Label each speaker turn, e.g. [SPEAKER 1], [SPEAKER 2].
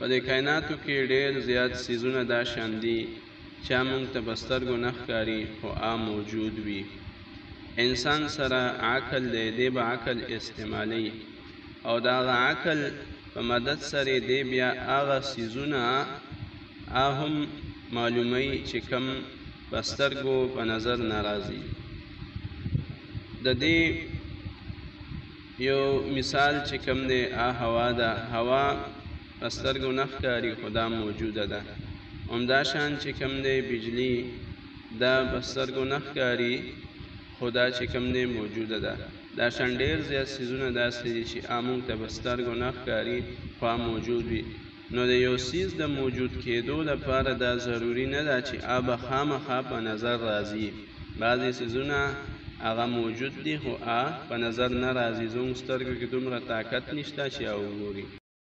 [SPEAKER 1] په دې کایناتو کې ډېر زیات څیزونه دا شان دي چې موږ ته په سترګو نه ښکاري خو عام موجود وي انسان سره عقل دی دی به عقل استعمالی او دا غا عقل په مدد سره دی بیا هغه څیزونه هم معلومی چې کم په سترګو په نظر ناراضي د دې یو مثال چې کوم دی هغه هوا ده، هوا په سترګو نه ښکاري خو دا موجوده ده، همداشان چې کوم دی بجلي دا په سترګو نه ښکاري خو دا چې کوم دی موجوده ده، دا شان ډېر زیات څیزونه داسې دي چې هغه موږ ته په سترګو نه ښکاري خو هغه موجود وي. نو د یو څیز د موجود کیدو لپاره دا ضروري نه ده چې هغه به خامخا په نظر راځي، بعضې څیزونه هغه موجود دي خو هغه په نظر نه راځي، زموږ سترګو کې دومره طاقت نشته چې هغه وګوري.